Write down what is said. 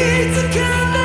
It's a kind